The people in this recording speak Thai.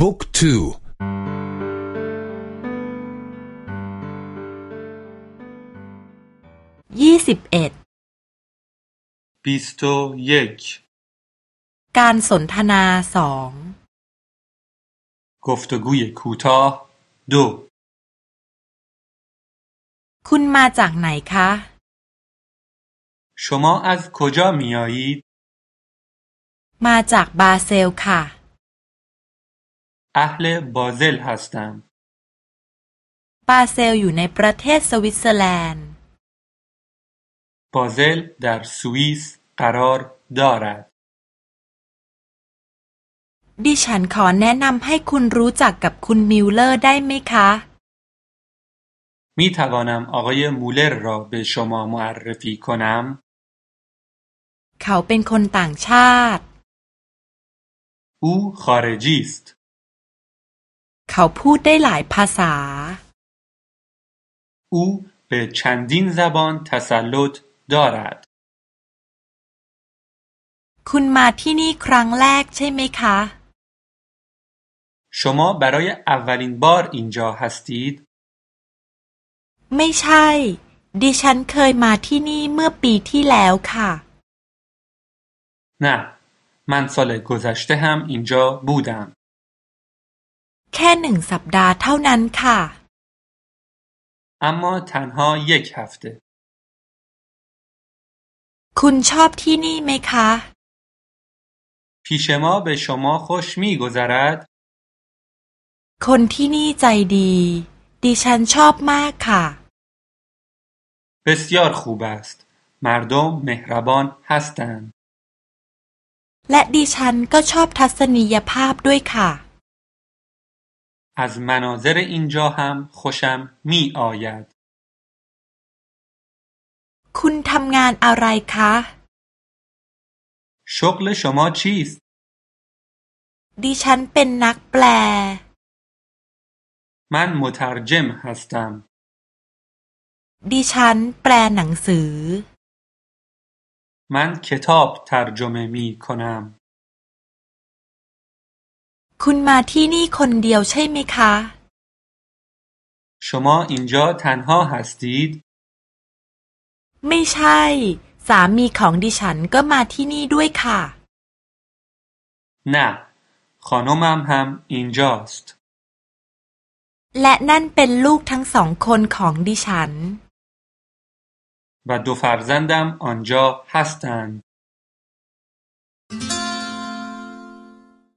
บุ๊กทูยี่สิบเอ็ดบิสโตเยกการสนทนาสอง گفتگوی کوتاه دو คุณมาจากไหนคะ شما از کجا میایید มาจากบาเซลค่ะ اهل بازل هستم บาเซลอยู่ในประเทศสวิตเซอร์แลนด์ بازل در سوئیس قرار دارد ดิฉันขอแนะนำให้คุณรู้จักกับคุณมิลเลอร์ได้ไหมคะ می توانم آقای مولر را به شما معرفی کنم เขาเป็นคนต่างชาติ او خارجی است เขาพูดได้หลายภาษา او به چندین زبان تسلط دارد คุณมาที่นี่ครั้งแรกใช่ไหมคะ شما برای اولین بار اینجا هستید ไม่ใช่ ดิฉันเคยมาที่นี่เมื่อปีที่แล้วค่ะ نه من سال گذشته هم اینجا بودم แค่หนึ่งสัปดาห์เท่านั้นค่ะ اما تنها یک هفته คุณชอบที่นี่ไหมคะ پیش ما به شما خوش میگذرد คนที่นี่ใจดี ดิฉันชอบมากค่ะ بسیار خوب است مردم مهربان هستند และดิฉันก็ชอบทัศนียภาพด้วยค่ะ از مناظر اینجا هم خوشم می آید คุณทำงานอะไรคะ شغل شما چیست ดิฉันเป็นนักแปล من مترجم هستم ดิฉันแปลหนังสือ من کتاب ترجمه می کنم คุณมาที่นี่คนเดียวใช่ไหมคะ شما اینجا تنها هستید ไม่ใช่ สามีของดิฉันก็มาที่นี่ด้วยค่ะ نه خانمم هم اینجاست และนั่นเป็นลูกทั้งสองคนของดิฉัน و دو فرزندم آنجا هستند